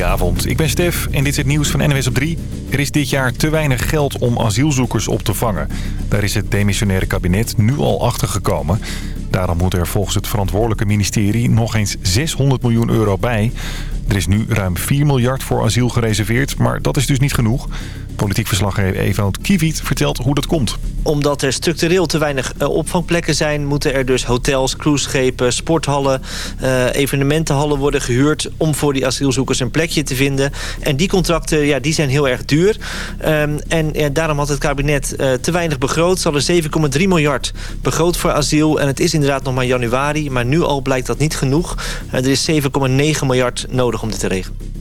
Goedenavond, ik ben Stef en dit is het nieuws van NWS op 3. Er is dit jaar te weinig geld om asielzoekers op te vangen. Daar is het demissionaire kabinet nu al achter gekomen. Daarom moet er volgens het verantwoordelijke ministerie nog eens 600 miljoen euro bij. Er is nu ruim 4 miljard voor asiel gereserveerd, maar dat is dus niet genoeg. Politiek verslaggever Ewout Kiviet vertelt hoe dat komt. Omdat er structureel te weinig uh, opvangplekken zijn... moeten er dus hotels, cruiseschepen, sporthallen, uh, evenementenhallen worden gehuurd... om voor die asielzoekers een plekje te vinden. En die contracten ja, die zijn heel erg duur. Um, en daarom had het kabinet uh, te weinig begroot. Ze hadden 7,3 miljard begroot voor asiel. En het is inderdaad nog maar januari. Maar nu al blijkt dat niet genoeg. er is 7,9 miljard nodig om dit te regelen.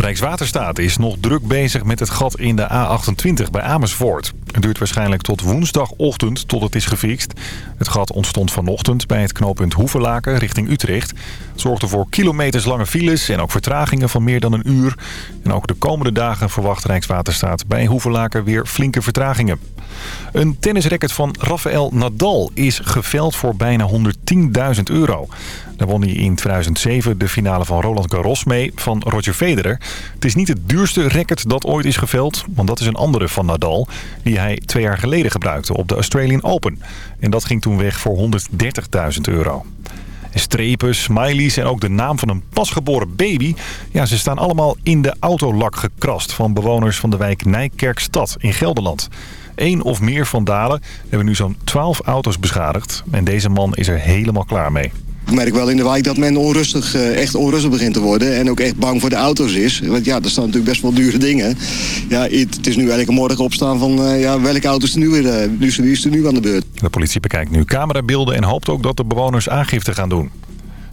Rijkswaterstaat is nog druk bezig met het gat in de A28 bij Amersfoort. Het duurt waarschijnlijk tot woensdagochtend tot het is gefixt. Het gat ontstond vanochtend bij het knooppunt Hoevelaken richting Utrecht. Het zorgde voor kilometerslange files en ook vertragingen van meer dan een uur. En ook de komende dagen verwacht Rijkswaterstaat bij Hoevelaken weer flinke vertragingen. Een tennisracket van Rafael Nadal is geveld voor bijna 110.000 euro. Daar won hij in 2007 de finale van Roland Garros mee van Roger Federer. Het is niet het duurste racket dat ooit is geveld, want dat is een andere van Nadal... die hij twee jaar geleden gebruikte op de Australian Open. En dat ging toen weg voor 130.000 euro. Strepen, smileys en ook de naam van een pasgeboren baby... ja, ze staan allemaal in de autolak gekrast van bewoners van de wijk Nijkerkstad in Gelderland. Eén of meer vandalen hebben nu zo'n 12 auto's beschadigd. En deze man is er helemaal klaar mee. Ik merk wel in de wijk dat men onrustig, echt onrustig begint te worden. En ook echt bang voor de auto's is. Want ja, er staan natuurlijk best wel dure dingen. Ja, het is nu elke morgen opstaan van ja, welke auto's er nu weer, nu, wie is er nu aan de beurt. De politie bekijkt nu camerabeelden en hoopt ook dat de bewoners aangifte gaan doen.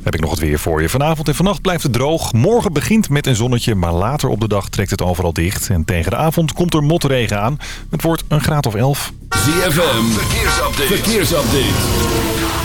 Heb ik nog het weer voor je. Vanavond en vannacht blijft het droog. Morgen begint met een zonnetje, maar later op de dag trekt het overal dicht. En tegen de avond komt er motregen aan. Het wordt een graad of 11. ZFM, verkeersupdate. verkeersupdate.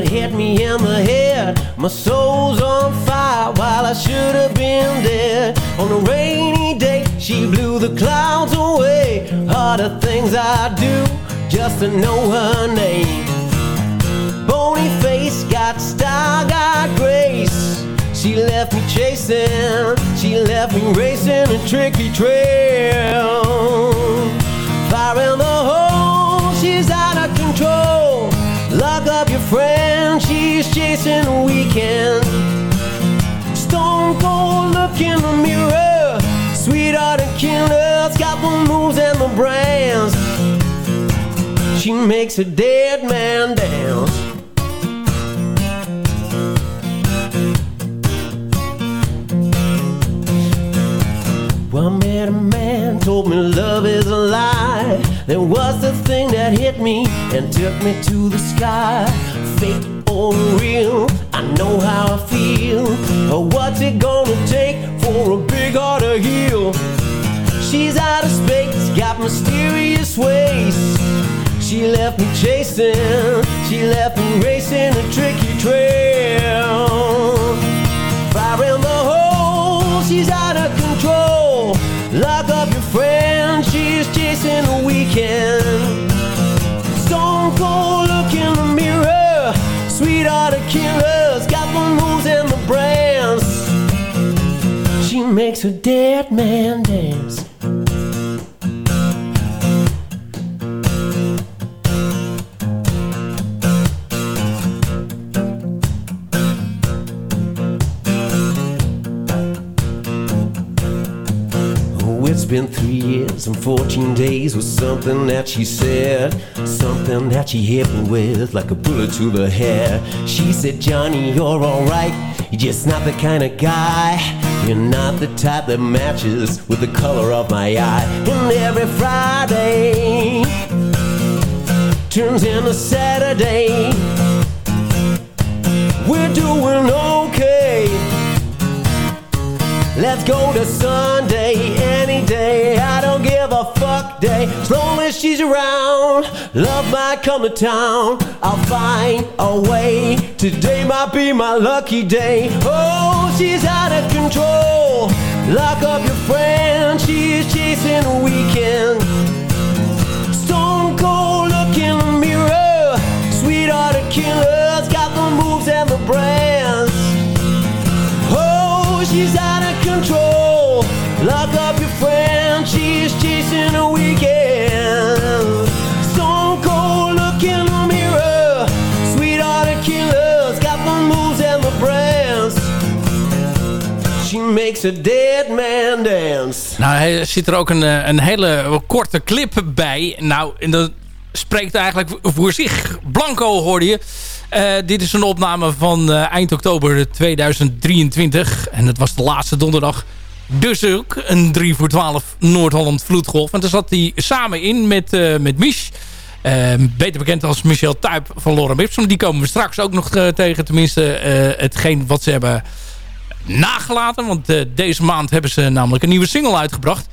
It hit me in the head. My soul's on fire while I should have been dead. On a rainy day, she blew the clouds away. The things I do just to know her name. Bony face, got style, got grace. She left me chasing, she left me racing a tricky trail. Fire in the hole, she's out of control. Lock up your friend, she's chasing a weekend. Stone cold, look in the mirror. Sweetheart and killer's got the moves and the brands. She makes a dead man dance. Well, I met a man, told me love is a lie. There was the thing that hit me and took me to the sky. Fake or real, I know how I feel. Oh, what's it gonna take for a big heart to heal? She's out of space, got mysterious ways. She left me chasing, she left me racing a tricky trail. Fire in the hole, she's out of control. Lock up your friend, she's chasing a weekend. Sweetheart of killers, got the moves and the brands. She makes a dead man dance. Been three years and 14 days was something that she said. Something that she hit me with like a bullet to the head. She said, Johnny, you're alright. You're just not the kind of guy. You're not the type that matches with the color of my eye. And every Friday turns into Saturday. We're doing okay. Let's go to Sunday any day. I don't give a fuck day. As long as she's around, love might come to town. I'll find a way. Today might be my lucky day. Oh, she's out of control. Lock up your friend. She's chasing a weekend. Stone cold look in the mirror. Sweethearted killers got the moves and the brands. Oh, she's out of control. Lock up your friend, she's chasing a weekend. Stone cold look in the mirror. Sweethearted killers got the moves and the brands. She makes a dead man dance. Nou, er zit er ook een, eh, een hele korte clip bij. Nou, en dat spreekt eigenlijk voor zich. Blanco hoorde je. Eh, dit is een opname van eh, eind oktober 2023. En het was de laatste donderdag. Dus ook een 3 voor 12 Noord-Holland vloedgolf. En daar zat hij samen in met, eh met Mich. Eh, beter bekend als Michel Tuyp van Lorem Ipsum. Die komen we straks ook nog tegen. Tenminste, hetgeen wat ze hebben nagelaten. Want deze maand hebben ze namelijk een nieuwe single uitgebracht.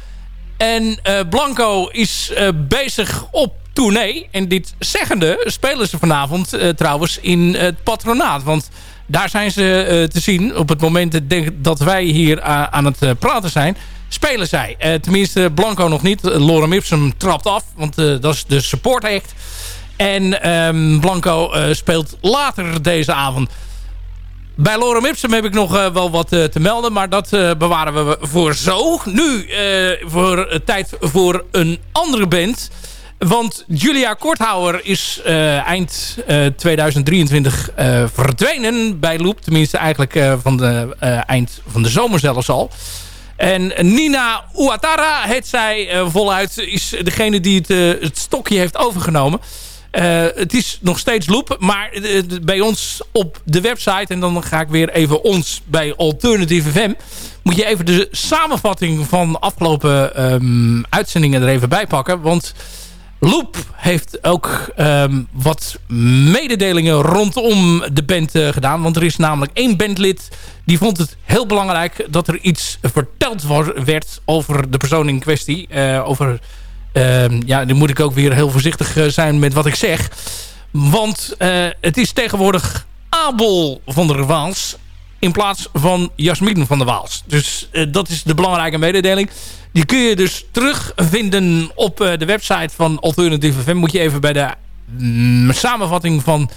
En Blanco is bezig op tournee. En dit zeggende spelen ze vanavond eh, trouwens in het patronaat. Want daar zijn ze eh, te zien. Op het moment dat- wij hier aan het eh, praten zijn... spelen zij. Tenminste, Blanco nog niet. Lorem Ipsum trapt af. Want dat is de support act. En ehm, Blanco speelt later deze avond. Bij Lorem Ipsum heb ik nog wel wat te melden. Maar dat bewaren we voor zo. Nu voor tijd voor een andere band. Want Julia Korthouwer is eh, eind eh, 2023 eh, verdwenen bij Loop. Tenminste eigenlijk eh, van de eh, eind van de zomer zelfs al. En Nina Uatara, het zij eh, voluit, is degene die het, eh, het stokje heeft overgenomen. Eh, het is nog steeds Loop, maar eh, bij ons op de website... en dan ga ik weer even ons bij Alternative FM... moet je even de samenvatting van de afgelopen ehm, uitzendingen er even bij pakken. Want Loop heeft ook ehm, wat mededelingen rondom de band eh, gedaan. Want er is namelijk één bandlid die vond het heel belangrijk... dat er iets verteld werd over de persoon in kwestie. Eh, over, ehm, ja, nu moet ik ook weer heel voorzichtig eh, zijn met wat ik zeg. Want het is tegenwoordig Abel van der Waals in plaats van Jasmin van der Waals. Dus eh, dat is de belangrijke mededeling. Die kun je dus terugvinden op eh, de website van Alternative FM. Moet je even bij de mm, samenvatting van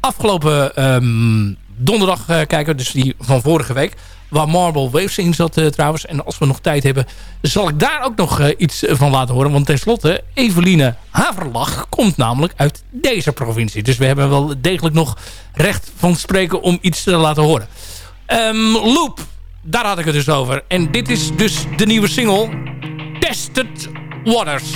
afgelopen ehm, donderdag eh, kijken. Dus die van vorige week. Waar Marble Waves in zat trouwens. En als we nog tijd hebben, zal ik daar ook nog iets van laten horen. Want tenslotte, Eveline Haverlach komt namelijk uit deze provincie. Dus we hebben wel degelijk nog recht van spreken om iets te laten horen. Ehm, Loop, daar had ik het dus over. En dit is dus de nieuwe single Tested Waters.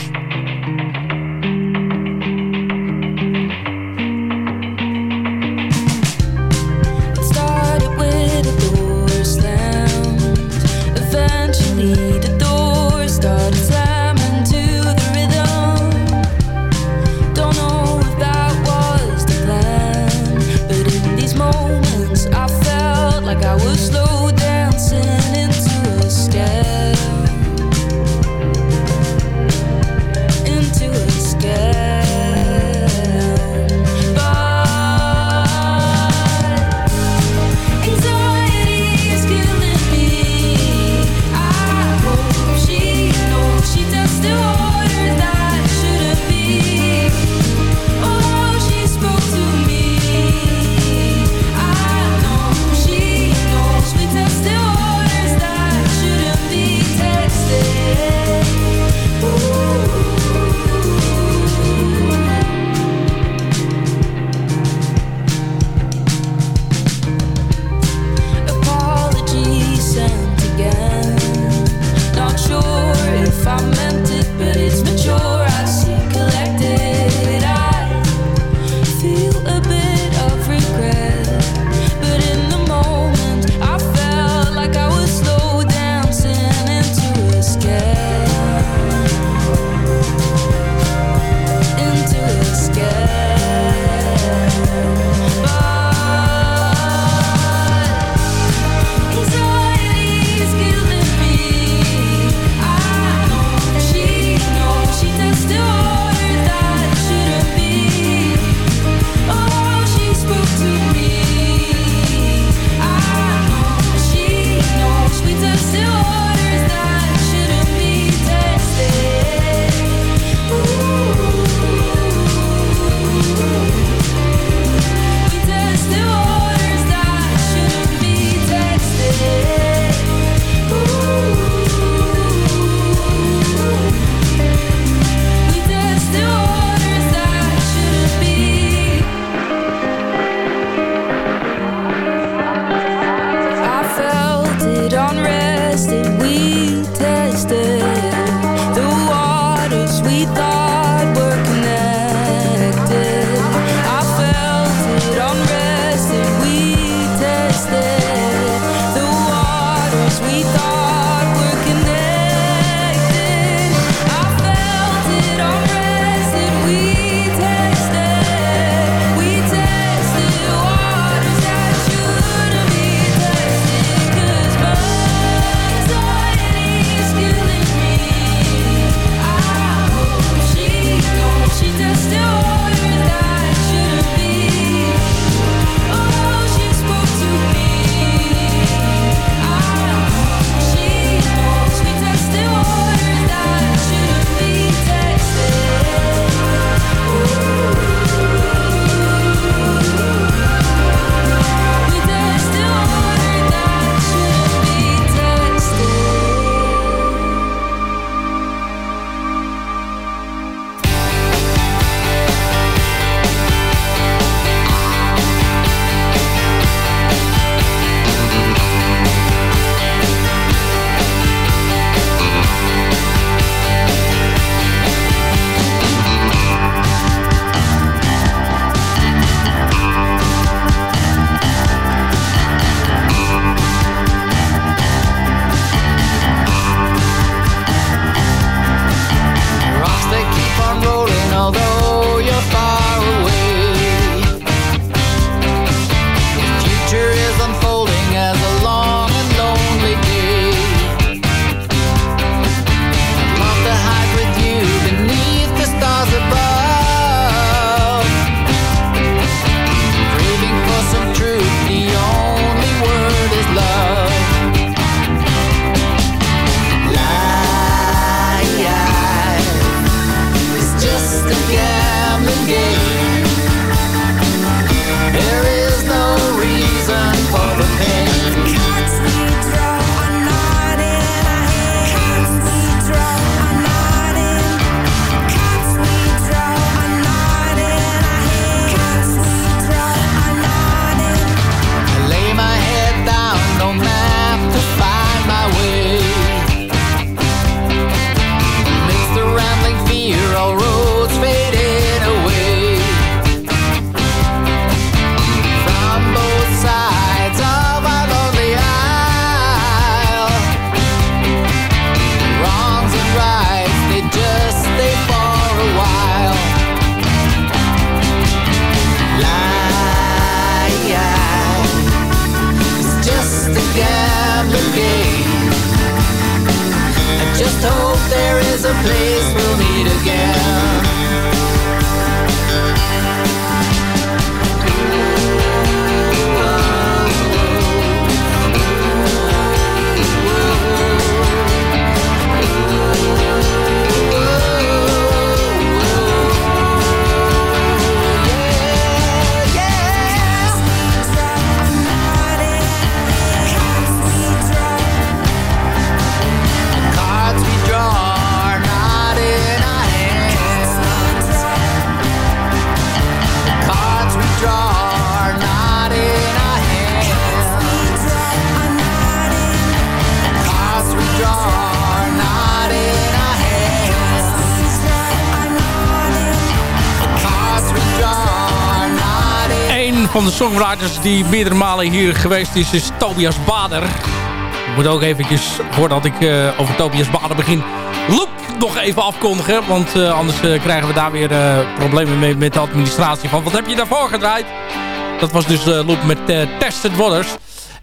Unrested, we tested van de songwriters die meerdere malen hier geweest is, is Tobias Bader. Ik moet ook eventjes, voordat ik eh, over Tobias Bader begin, Loop nog even afkondigen. Want eh, anders eh, krijgen we daar weer problemen mee met de administratie van. Wat heb je daarvoor gedraaid? Dat was dus Loop met Tested Waters.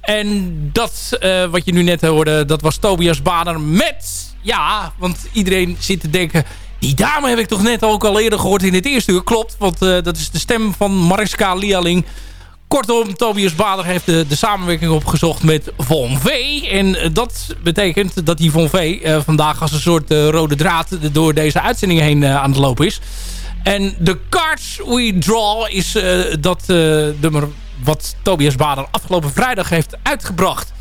En dat wat je nu net hoorde, dat was Tobias Bader met... Ja, want iedereen zit te denken... Die dame heb ik toch net ook al eerder gehoord in het eerste uur. Klopt, want eh, dat is de stem van Mariska Lialing. Kortom, Tobias Bader heeft de, de samenwerking opgezocht met Von V. En eh, dat betekent dat die Von V eh, vandaag als een soort rode draad door deze uitzending heen aan het lopen is. En de Cards We Draw is dat nummer wat Tobias Bader afgelopen vrijdag heeft uitgebracht.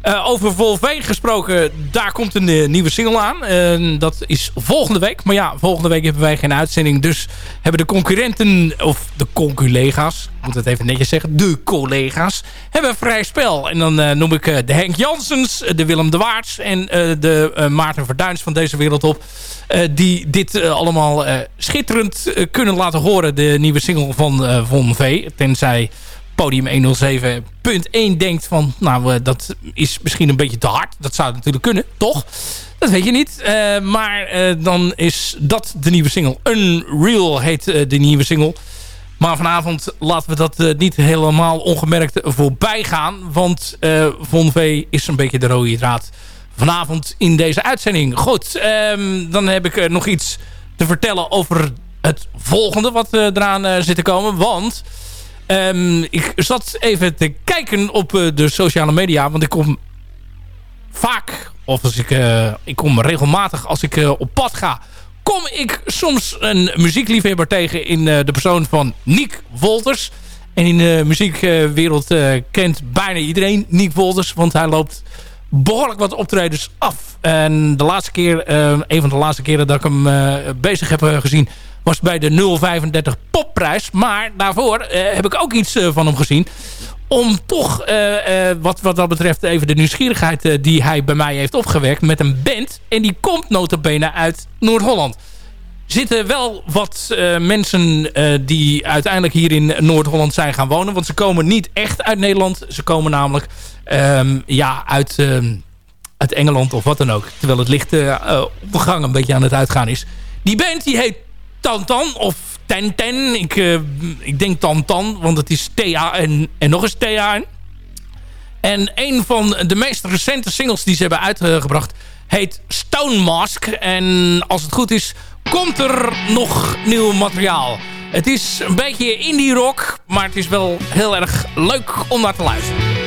Eh, over Volveen gesproken, daar komt een eh, nieuwe single aan. Dat is volgende week. Maar ja, volgende week hebben wij geen uitzending. Dus hebben de concurrenten, of de conculega's... ik moet het even netjes zeggen, de collega's... hebben vrij spel. En dan eh, noem ik de Henk Jansens, de Willem de Waarts... en de Maarten Verduins van deze wereld op... die dit allemaal schitterend kunnen laten horen. De nieuwe single van Von V. Tenzij podium 107.1 denkt van... nou, eh, dat is misschien een beetje te hard. Dat zou natuurlijk kunnen, toch? Dat weet je niet. Eh, maar eh, dan is dat de nieuwe single. Unreal heet de nieuwe single. Maar vanavond laten we dat niet helemaal ongemerkt voorbij gaan. Want Von V is een beetje de rode draad vanavond in deze uitzending. Goed, ehm, dan heb ik nog iets te vertellen over het volgende wat eraan zit te komen. Want ehm, ik zat even te kijken op eh, de sociale media. Want ik kom vaak, of als ik, eh, ik kom regelmatig als ik eh, op pad ga... kom ik soms een muziekliefhebber tegen in de persoon van Nick Wolters. En in de muziekwereld kent bijna iedereen Nick Wolters. Want hij loopt behoorlijk wat optredens af. En de laatste keer, een van de laatste keren dat ik hem bezig heb gezien... was bij de 035 popprijs. Maar daarvoor eh, heb ik ook iets eh, van hem gezien om toch, eh, wat, wat dat betreft, even de nieuwsgierigheid die hij bij mij heeft opgewekt met een band. En die komt notabene uit Noord-Holland. Zitten wel wat mensen die uiteindelijk hier in Noord-Holland zijn gaan wonen. Want ze komen niet echt uit Nederland. Ze komen namelijk ehm, ja, uit, ehm, uit Engeland of wat dan ook. Terwijl het licht op de gang een beetje aan het uitgaan is. Die band die heet Tantan of Tenten. Ik, eh, ik denk Tantan, want het is T-A-N en nog eens T-A-N. En een van de meest recente singles die ze hebben uitgebracht heet Stone Mask. En als het goed is, komt er nog nieuw materiaal. Het is een beetje indie rock, maar het is wel heel erg leuk om naar te luisteren.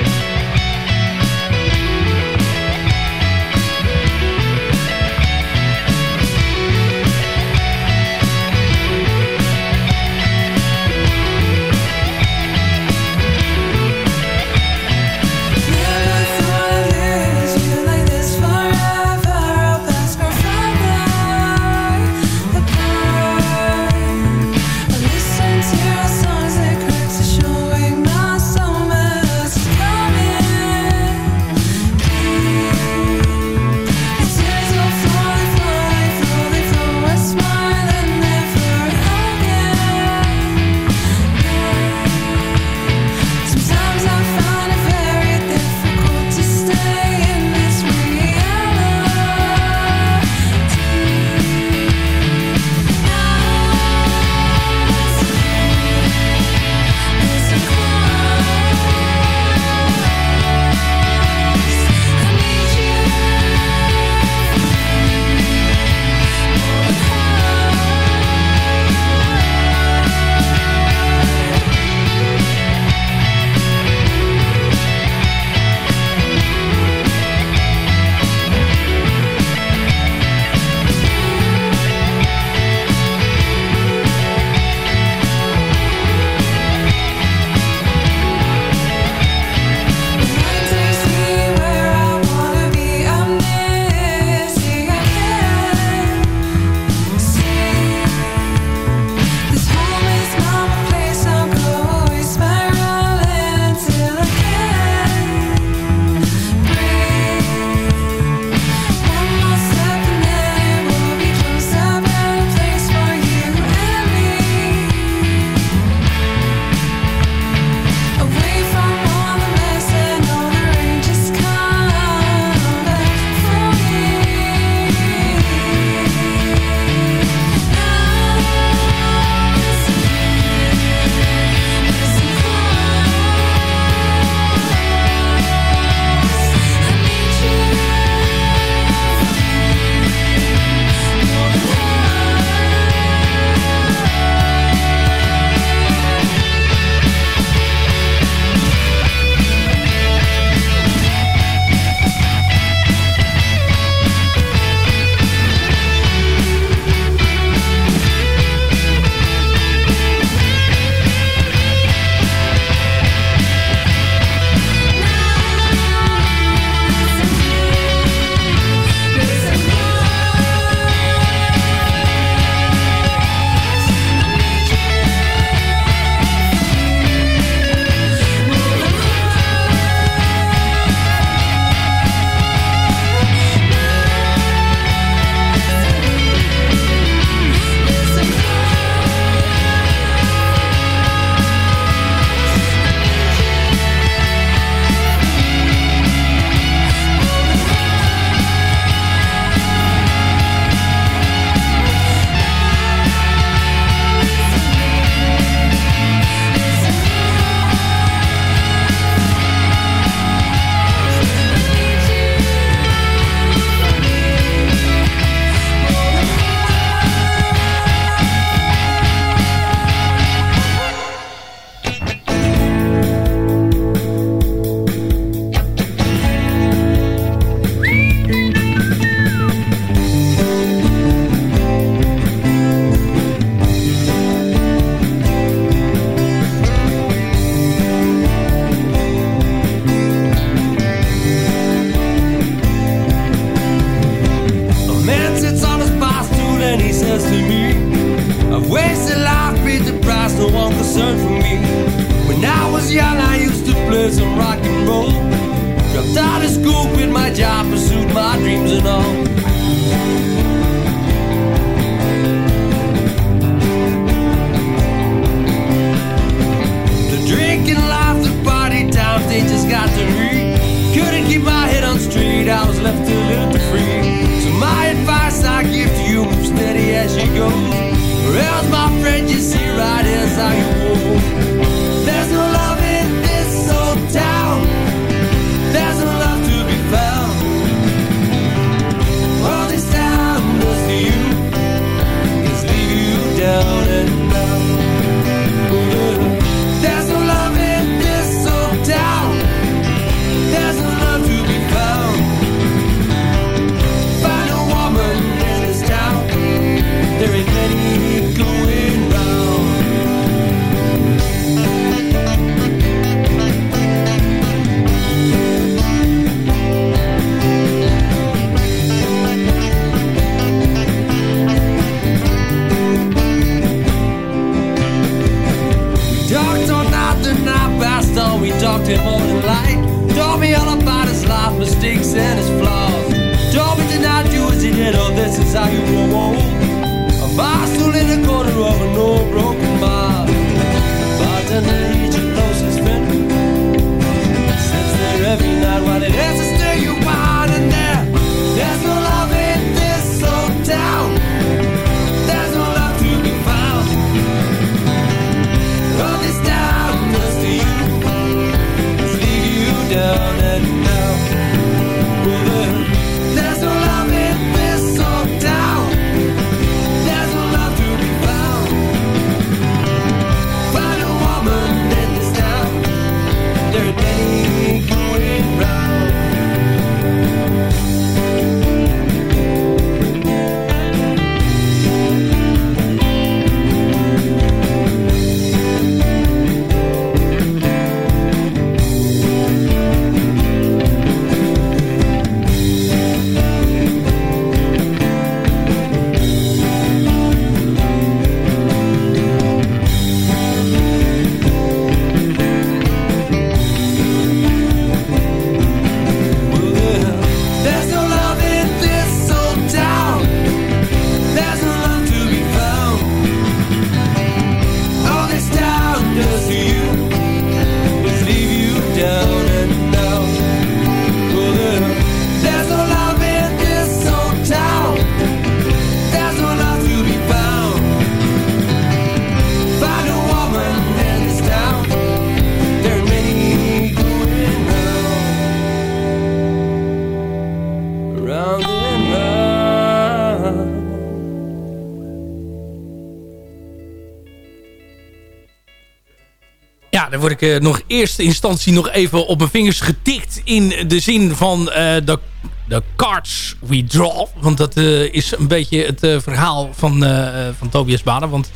My dreams and all. The drinking life, the party times, they just got to read. Couldn't keep my head on straight, I was left a little too free. So my advice I give to you, move steady as you go. Or else, my friend, you see right as how you this is how you roll. A bar in the corner of an old broken bar. Bartender, he's your closest friend. Sits there every night while it has word ik eh, nog eerste instantie nog even op mijn vingers getikt... in de zin van eh, de, de cards we draw. Want dat eh, is een beetje het verhaal van, van Tobias Baden. Want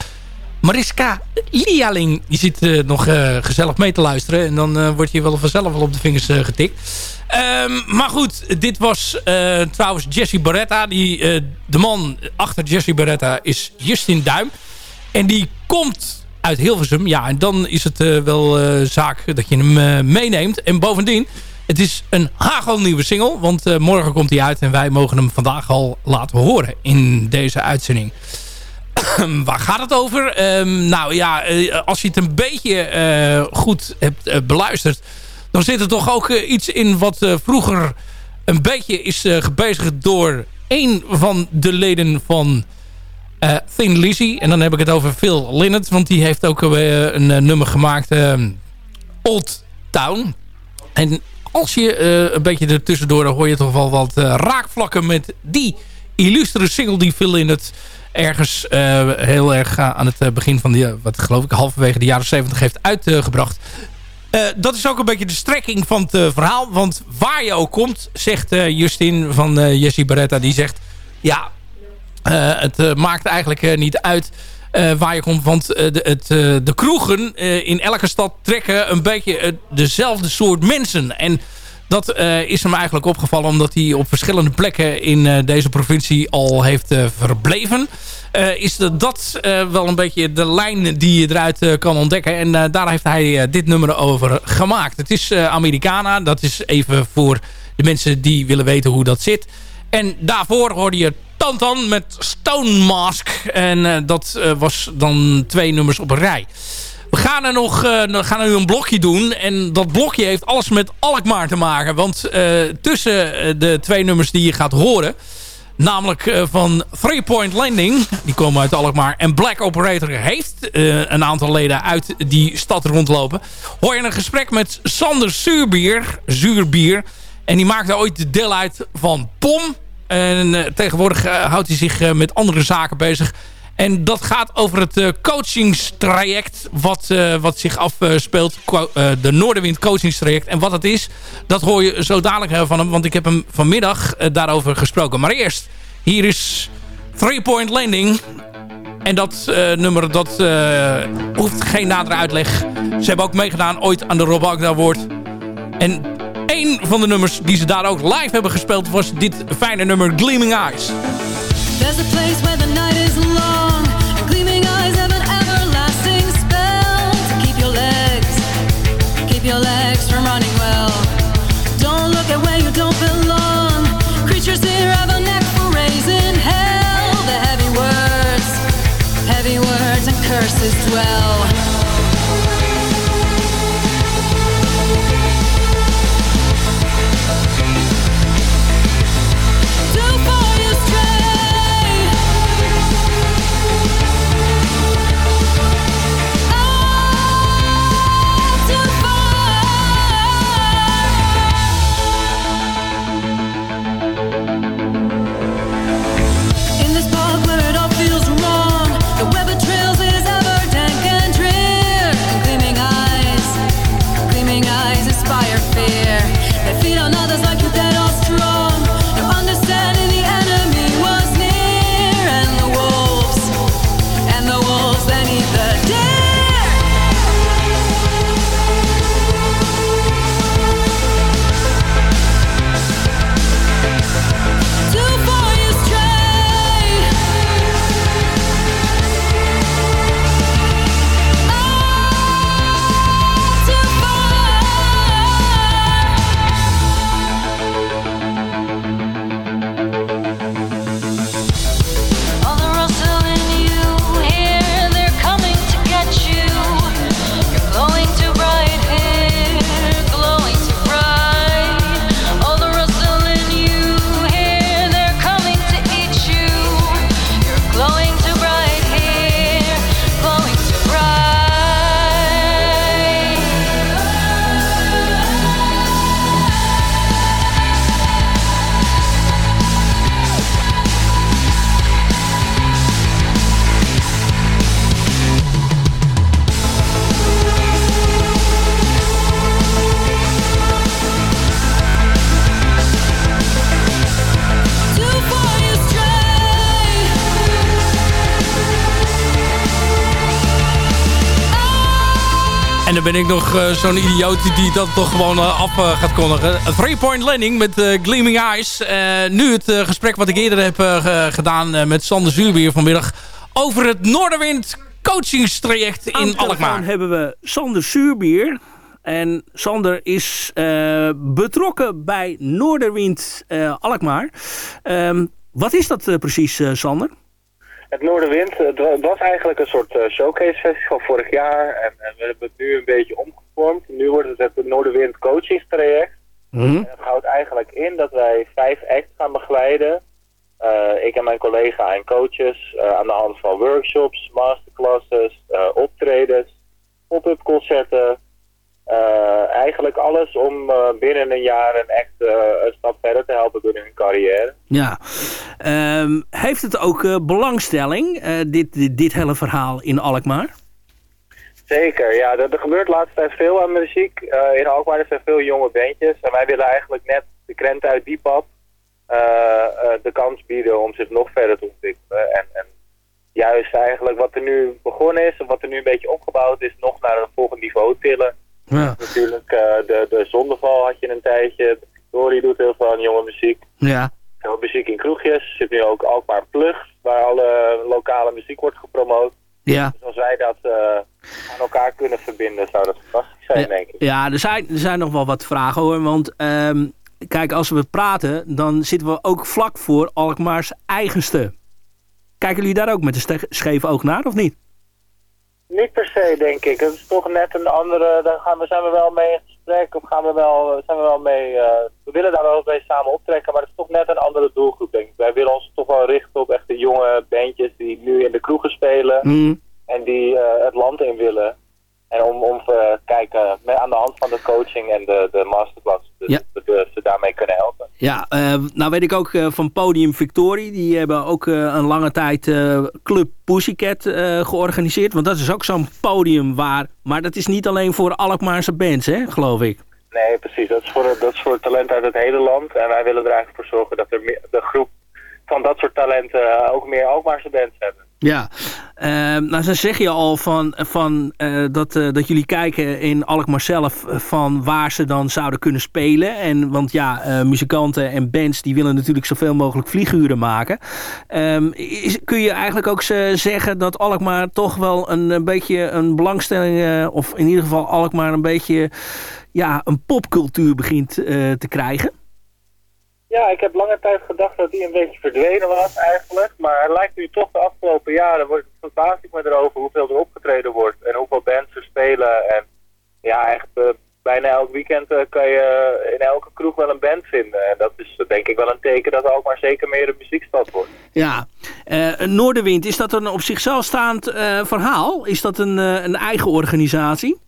Mariska Lialing die zit nog gezellig mee te luisteren. En dan word je wel vanzelf wel op de vingers getikt. Ehm, maar goed, dit was trouwens Jesse Barretta. Die, de man achter Jesse Barretta is Justin Duim. En die komt uit Hilversum. Ja, en dan is het eh, wel eh, zaak dat je hem eh, meeneemt. En bovendien, het is een hagelnieuwe single. Want morgen komt hij uit en wij mogen hem vandaag al laten horen in deze uitzending. Waar gaat het over? Ehm, nou ja, als je het een beetje goed hebt beluisterd... dan zit er toch ook iets in wat vroeger een beetje is gebezigd door een van de leden van eh Thin Lizzy. En dan heb ik het over Phil Lynott, want die heeft ook een eh, nummer gemaakt, eh, Old Town. En als je eh, een beetje ertussendoor, dan hoor je toch wel wat raakvlakken met die illustere single die Phil Lynott ergens heel erg aan het begin van die, wat geloof ik, halverwege de jaren 70 heeft uitgebracht. Dat is ook een beetje de strekking van het verhaal. Want waar je ook komt, zegt Justin van Jessie Barretta, die zegt... Ja, het uh, maakt eigenlijk uh, niet uit waar je komt. Want de, het, de kroegen in elke stad trekken een beetje dezelfde soort mensen. En dat is hem eigenlijk opgevallen omdat hij op verschillende plekken in deze provincie al heeft verbleven. eh, is dat, eh, wel een beetje de lijn die je eruit eh, kan ontdekken. En eh, daar heeft hij eh, dit nummer over gemaakt. Het is eh, Americana. Dat is even voor de mensen die willen weten hoe dat zit. En daarvoor hoorde je Tantan met Stone Mask. En eh, dat eh, was dan twee nummers op een rij. We gaan er nog eh, we gaan er nu een blokje doen. En dat blokje heeft alles met Alkmaar te maken. Want tussen de twee nummers die je gaat horen... Namelijk van Three Point Landing. Die komen uit Alkmaar. En Black Operator heeft een aantal leden uit die stad rondlopen. Hoor je een gesprek met Sander Zuurbier. Zuurbier. En die maakte ooit deel uit van POM. En eh, tegenwoordig eh, houdt hij zich eh, met andere zaken bezig. En dat gaat over het coachingstraject wat, wat zich afspeelt. De Noorderwind coachingstraject. En wat het is, dat hoor je zo dadelijk van hem. Want ik heb hem vanmiddag daarover gesproken. Maar eerst, hier is Three Point Landing. En dat nummer, dat hoeft geen nadere uitleg. Ze hebben ook meegedaan ooit aan de Rob Agda Award. En één van de nummers die ze daar ook live hebben gespeeld... was dit fijne nummer Gleaming Eyes. There's a place where the night is long gleaming eyes have an everlasting spell keep your legs, keep your legs from running well. Don't look at where you don't belong. Creatures here have a knack for raising hell. The heavy words, heavy words and curses dwell. Ben ik nog eh, zo'n idioot die dat toch gewoon eh, af eh, gaat kondigen. Een three-point landing met Gleaming Eyes. Nu het gesprek wat ik eerder heb ge- gedaan met Sander Zuurbier vanmiddag... over het Noorderwind coachingstraject in Alkmaar. hebben we Sander Suurbier. En Sander is betrokken bij Noorderwind Alkmaar. Ehm, wat is dat precies, Sander? Het Noorderwind, het wa- het was eigenlijk een soort eh, showcase festival vorig jaar. En, en we hebben het nu een beetje omgevormd. Nu wordt het het Noorderwind coachingstraject. En dat houdt eigenlijk in dat wij vijf acts gaan begeleiden. Eh, ik en mijn collega en coaches eh, aan de hand van workshops, masterclasses, optredens, pop-up concerten. Eh, eigenlijk alles om eh, binnen een jaar een act eh, een stap verder te helpen door hun carrière. Ja. Ehm, heeft het ook belangstelling, dit, dit, dit hele verhaal in Alkmaar? Zeker, ja. Er, er gebeurt de laatste tijd veel aan muziek. In Alkmaar er zijn veel jonge bandjes. En wij willen eigenlijk net de krent uit die pap eh, de kans bieden om zich nog verder te ontwikkelen. En, en juist eigenlijk wat er nu begonnen is, of wat er nu een beetje opgebouwd is, nog naar een volgend niveau tillen. Ja. Natuurlijk, eh, de, de zondeval had je een tijdje. Dory doet heel veel aan jonge muziek. Ja. Muziek in kroegjes. Er zit nu ook Alkmaar Plug, waar alle lokale muziek wordt gepromoot. Ja. Dus als wij dat eh, aan elkaar kunnen verbinden, zou dat fantastisch zijn, denk ik. Ja, er zijn, er zijn nog wel wat vragen hoor. Want ehm, kijk, als we praten, dan zitten we ook vlak voor Alkmaars eigenste. Kijken jullie daar ook met een scheef oog naar, of niet? Niet per se, denk ik. Het is toch net een andere... Daar gaan we, zijn we wel mee in gesprek of gaan we wel, zijn we wel mee... eh, we willen daar wel mee samen optrekken, maar het is toch net een andere doelgroep, denk ik. Wij willen ons toch wel richten op echt de jonge bandjes die nu in de kroegen spelen Mm. en die eh, het land in willen. En om, om te kijken met, aan de hand van de coaching en de, de masterclass, dus Ja. dat we ze daarmee kunnen helpen. Ja, eh, nou weet ik ook eh, van Podium Victorie. Die hebben ook eh, een lange tijd eh, Club Pussycat eh, georganiseerd. Want dat is ook zo'n podium waar... Maar dat is niet alleen voor Alkmaarse bands, hè, geloof ik. Nee, precies. Dat is, voor, dat is voor talent uit het hele land. En wij willen er eigenlijk voor zorgen dat er meer, de groep van dat soort talenten eh, ook meer Alkmaarse bands hebben. Ja, Eh, nou dan zeg je al van, van, eh, dat, eh, dat jullie kijken in Alkmaar zelf eh, van waar ze dan zouden kunnen spelen. En, want ja, muzikanten en bands die willen natuurlijk zoveel mogelijk vlieguren maken. Ehm, kun je eigenlijk ook ze- zeggen dat Alkmaar toch wel een, een beetje een belangstelling, of in ieder geval Alkmaar een beetje ja, een popcultuur begint te krijgen? Ja, ik heb lange tijd gedacht dat die een beetje verdwenen was eigenlijk. Maar het lijkt nu toch de afgelopen jaren, verbaas ik me erover hoeveel er opgetreden wordt. En hoeveel bands er spelen. En ja, echt eh, bijna elk weekend eh, kan je in elke kroeg wel een band vinden. En dat is eh, denk ik wel een teken dat ook maar zeker meer een muziekstad wordt. Ja, Eh, Noorderwind, is dat een op zichzelf staand verhaal? Is dat een, een eigen organisatie?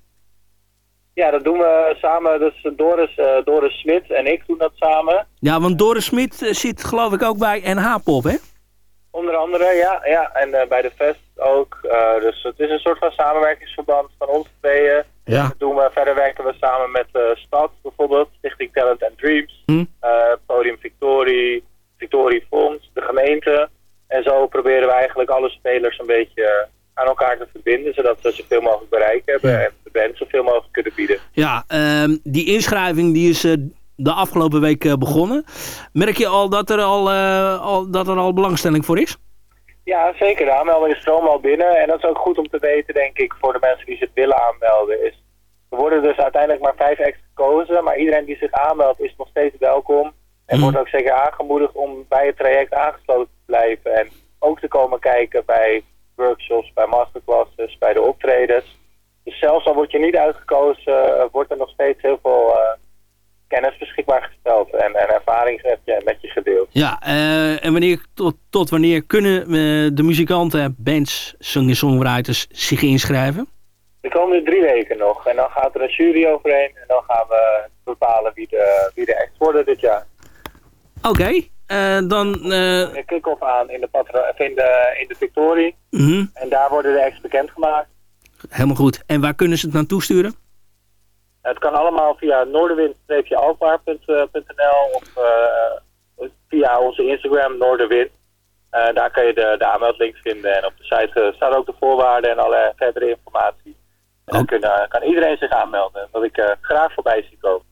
Ja, dat doen we samen. Dus Doris, eh, Doris Smit en ik doen dat samen. Ja, want Doris Smit eh, zit geloof ik ook bij NH-pop, hè? Onder andere, ja. ja. En eh, bij de Fest ook. Dus het is een soort van samenwerkingsverband van ons tweeën. Ja. Dat doen we. Verder werken we samen met eh Stad bijvoorbeeld. Stichting Talent and Dreams. Hm. Podium Victorie. Victorie Fonds. De gemeente. En zo proberen we eigenlijk alle spelers een beetje aan elkaar te verbinden. Zodat ze zoveel mogelijk bereik hebben. En de band zoveel mogelijk kunnen bieden. Ja, ehm, die inschrijving die is eh, de afgelopen week eh, begonnen. Merk je al dat er al, eh, al, dat er al belangstelling voor is? Ja, zeker. De aanmeldingen stromen al binnen. En dat is ook goed om te weten, denk ik, voor de mensen die zich willen aanmelden. Is, er worden dus uiteindelijk maar vijf extra gekozen. Maar iedereen die zich aanmeldt is nog steeds welkom. En wordt ook zeker aangemoedigd om bij het traject aangesloten te blijven. En ook te komen kijken bij workshops, bij masterclasses, bij de optredens. Dus zelfs al word je niet uitgekozen, eh, wordt er nog steeds heel veel eh, kennis beschikbaar gesteld. En, en ervaring met je, met je gedeeld. Ja, eh, en wanneer, tot, tot wanneer kunnen de muzikanten, bands, singer-songwriters zich inschrijven? De komende drie weken nog. En dan gaat er een jury overheen. En dan gaan we bepalen wie de, wie de echt worden dit jaar. Oké, dan... eh, Een kick-off aan in de, of in de, in de Victorie. mhm, En daar worden de acts bekendgemaakt. helemaal goed. En waar kunnen ze het naartoe sturen? Het kan allemaal via noorderwind-alkmaar.nl of eh, via onze Instagram Noorderwind. Eh, daar kan je de, de aanmeldlinks vinden. En op de site eh, staan ook de voorwaarden en alle verdere informatie. En dan kunnen, kan iedereen zich aanmelden. Wat ik eh, graag voorbij zie komen.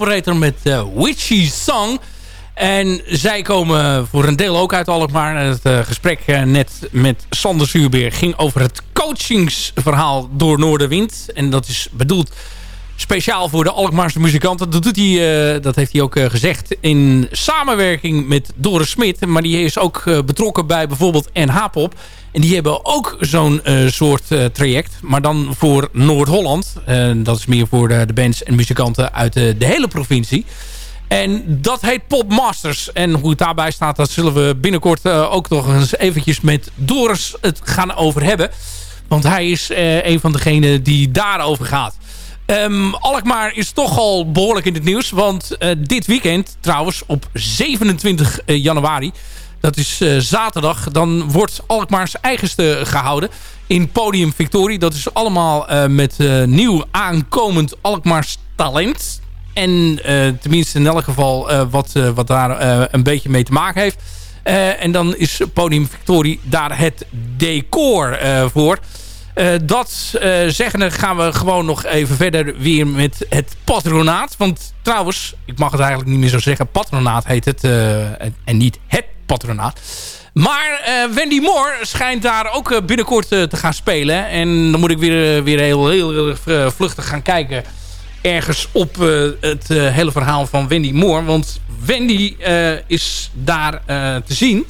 Operator met uh, Witchy Song. En zij komen voor een deel ook uit Alkmaar. Het uh, gesprek uh, net met Sander Zuurbeer ging over het coachingsverhaal door Noorderwind. En dat is bedoeld speciaal voor de Alkmaarse muzikanten. Dat, doet hij, uh, dat heeft hij ook uh, gezegd in samenwerking met Doris Smit. Maar die is ook uh, betrokken bij bijvoorbeeld NH-pop. En die hebben ook zo'n soort traject. Maar dan voor Noord-Holland. dat is meer voor de, bands en muzikanten uit de, de hele provincie. En dat heet Pop Masters. En hoe het daarbij staat, dat zullen we binnenkort ook nog eens eventjes met Doris het gaan over hebben. Want hij is een van degenen die daarover gaat. Um, Alkmaar is toch al behoorlijk in het nieuws. Want uh, dit weekend, trouwens op 27 januari... dat is uh, zaterdag, dan wordt Alkmaars eigenste gehouden... in Podium Victorie. Dat is allemaal met nieuw aankomend Alkmaars talent. En tenminste in elk geval wat, wat daar een beetje mee te maken heeft. en dan is Podium Victorie daar het decor voor... Uh, dat uh, zeggende gaan we gewoon nog even verder weer met het patronaat. Want trouwens, ik mag het eigenlijk niet meer zo zeggen. Patronaat heet het uh, en niet het patronaat. Maar Wendy Moore schijnt daar ook binnenkort te gaan spelen. En dan moet ik weer, weer heel, heel, heel vluchtig gaan kijken. Ergens op het hele verhaal van Wendy Moore. Want Wendy is daar te zien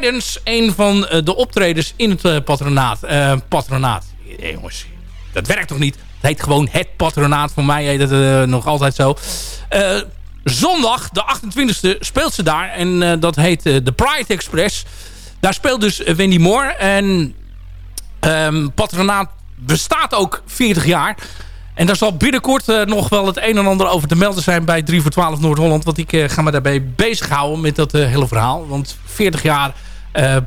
tijdens een van de optredens in het patronaat. Uh, patronaat. Hey, jongens, dat werkt toch niet? Het heet gewoon het patronaat. Voor mij heet het nog altijd zo. Zondag, de 28e, speelt ze daar. En dat heet de Pride Express. Daar speelt dus Wendy Moore. En um, patronaat bestaat ook 40 jaar. En daar zal binnenkort uh, nog wel het een en ander over te melden zijn bij 3 voor 12 Noord-Holland. Want ik uh, ga me daarbij bezighouden met dat uh, hele verhaal. Want 40 jaar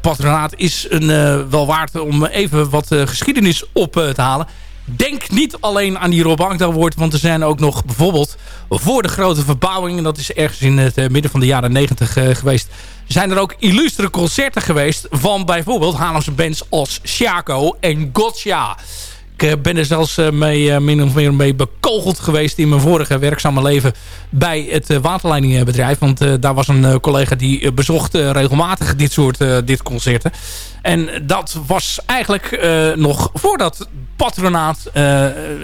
patronaat is een, wel waard om even wat geschiedenis op te halen. Denk niet alleen aan die Rob Agda-woord. Want er zijn ook nog bijvoorbeeld voor de grote verbouwing. En dat is ergens in het midden van de jaren 90 geweest. Zijn er ook illustere concerten geweest. Van bijvoorbeeld Haarlemse bands als Shaco en Gotcha. Ik ben er zelfs mee, min of meer mee bekogeld geweest in mijn vorige werkzame leven bij het waterleidingbedrijf. Want daar was een collega die bezocht regelmatig dit soort dit concerten. En dat was eigenlijk nog voordat patronaat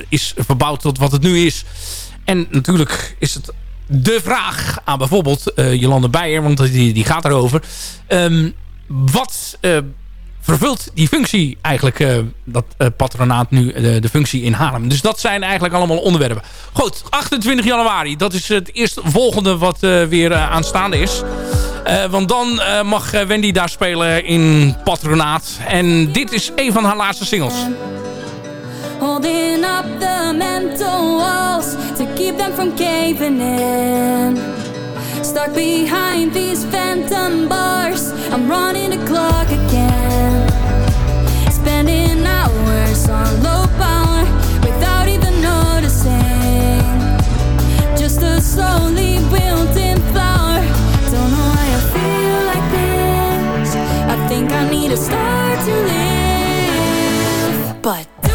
is verbouwd tot wat het nu is. En natuurlijk is het de vraag aan bijvoorbeeld Jolande Beijer, want die, die gaat erover. Um, wat vervult die functie eigenlijk, uh, dat uh, patronaat nu, uh, de functie in Haarlem. Dus dat zijn eigenlijk allemaal onderwerpen. Goed, 28 januari, dat is het eerste volgende wat weer aanstaande is. want dan mag Wendy daar spelen in patronaat. En dit is een van haar laatste singles. Holding up the mental walls to keep them from caving in. Stuck behind these phantom bars, I'm running the clock again. On low power without even noticing. Just a slowly. Don't know why I feel like this. I think I need a start to live, but.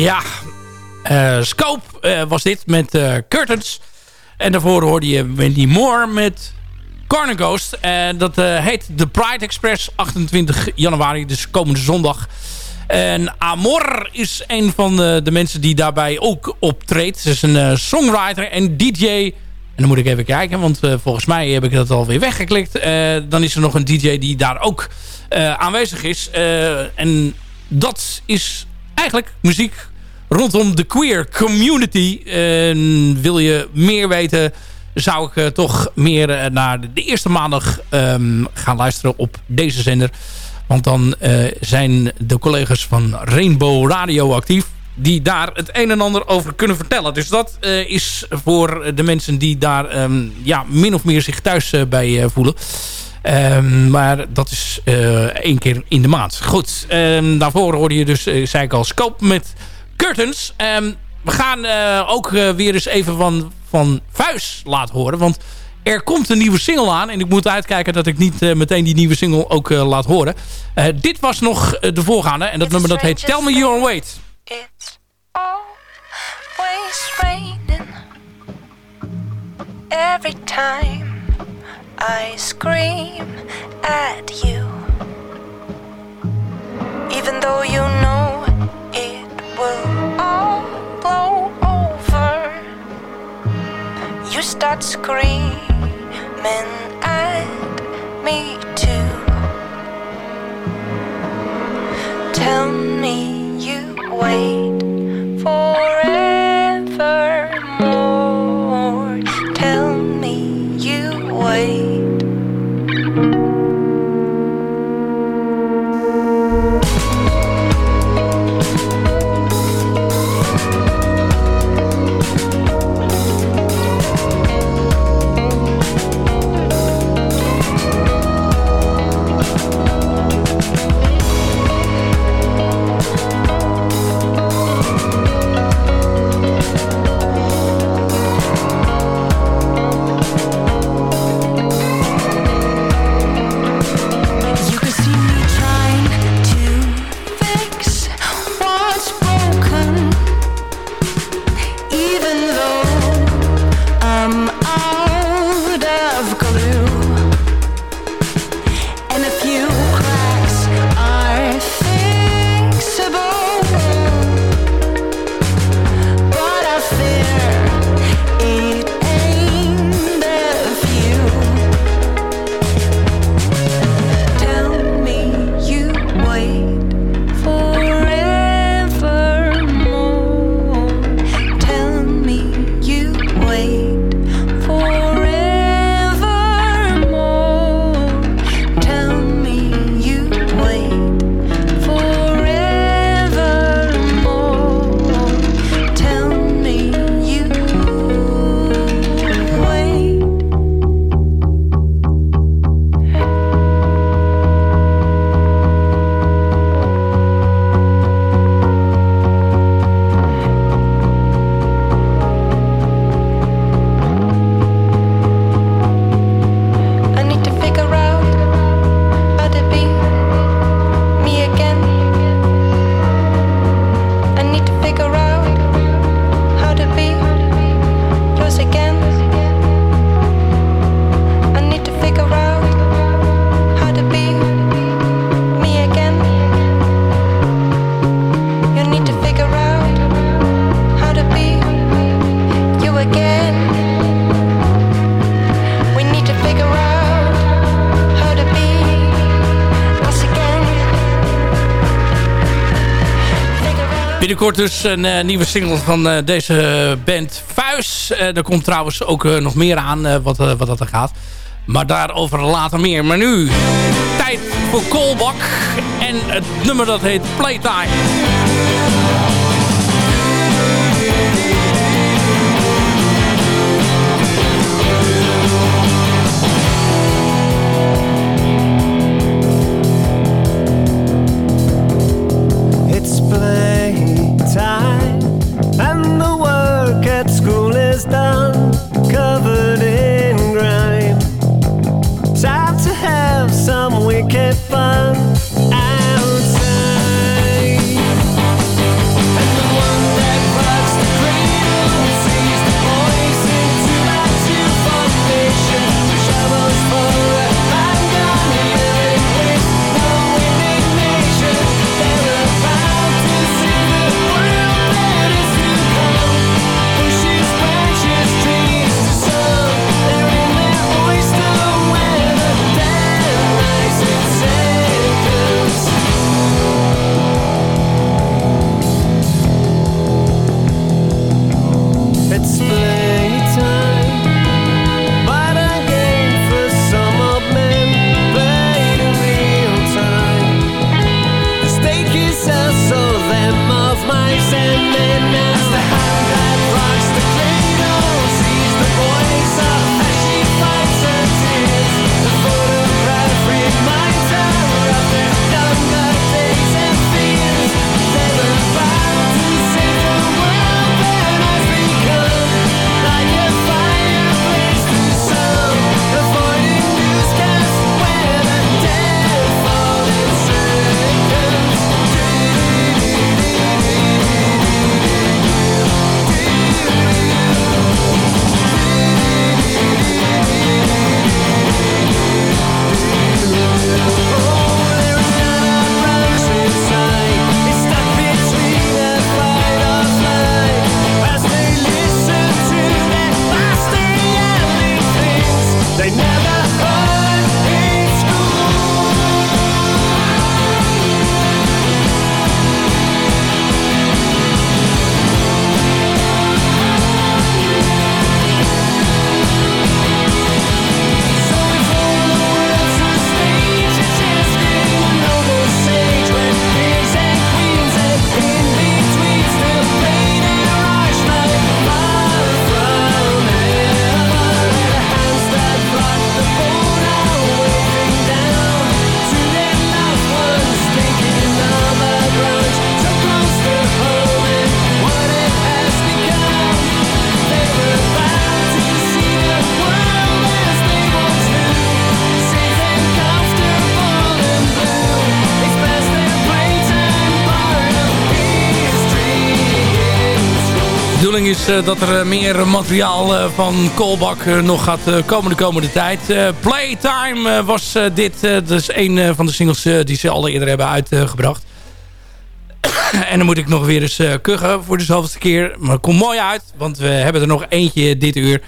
Ja, eh, Scope eh, was dit met eh, Curtains. En daarvoor hoorde je Wendy Moore met Corner Ghost. En dat heet The Pride Express. 28 januari, dus komende zondag. En Amor is een van de, mensen die daarbij ook optreedt. Ze is een songwriter en DJ. En dan moet ik even kijken, want volgens mij heb ik dat alweer weggeklikt. Dan is er nog een DJ die daar ook aanwezig is. En dat is eigenlijk muziek rondom de queer community. En wil je meer weten zou ik eh, toch meer eh, naar de, eerste maandag ehm, gaan luisteren op deze zender. Want dan eh, zijn de collega's van Rainbow Radio actief. Die daar het een en ander over kunnen vertellen. Dus dat is voor de mensen die daar ehm, ja, min of meer zich thuis bij voelen. Ehm, maar dat is eh, één keer in de maand. Goed, ehm, daarvoor hoorde je dus, eh, zei ik al, Scope met Curtains. Ehm, we gaan eh, ook weer eens even van, van Vuis laten horen. Want er komt een nieuwe single aan. En ik moet uitkijken dat ik niet meteen die nieuwe single ook laat horen. Dit was nog de voorgaande. En dat nummer dat heet Tell Me Your Weight. It's always raining every time I scream at you. Even though you know it will all blow over, you start screaming at me too. Tell me you wait Binnenkort dus een eh, nieuwe single van eh, deze band Vuis. Eh, er komt trouwens ook eh, nog meer aan eh, wat, eh, wat dat er gaat. Maar daarover later meer. Maar nu tijd voor Kolbak. En het nummer dat heet Playtime. Is eh, dat er eh, meer materiaal eh, van Kolbak nog gaat komen de komende tijd. Playtime was dit. dat is een van de singles die ze al eerder hebben uitgebracht. en dan moet ik nog weer eens kuchen voor de zoveelste keer. Maar het komt mooi uit, want we hebben er nog eentje dit uur.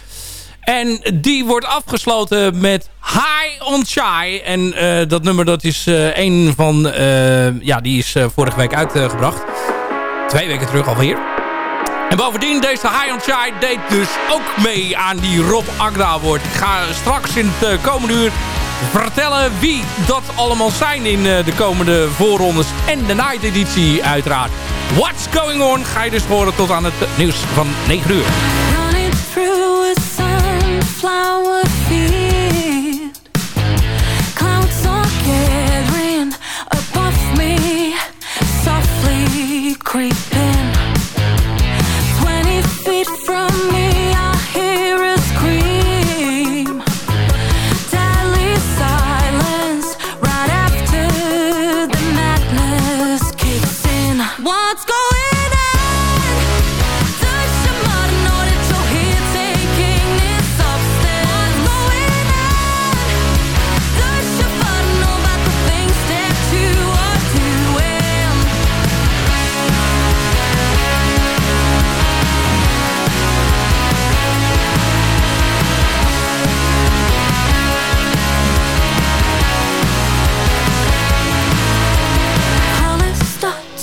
En die wordt afgesloten met High on Shy. En dat nummer dat is een van... ja, die is vorige week uitgebracht. Twee weken terug alweer. En bovendien, deze High Shy deed dus ook mee aan die Rob Agda wordt. Ik ga straks in het eh, komende uur vertellen wie dat allemaal zijn in eh, de komende voorrondes. En de night editie uiteraard. What's going on? Ga je dus horen tot aan het nieuws van 9 uur. Running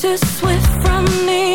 start to switch from neon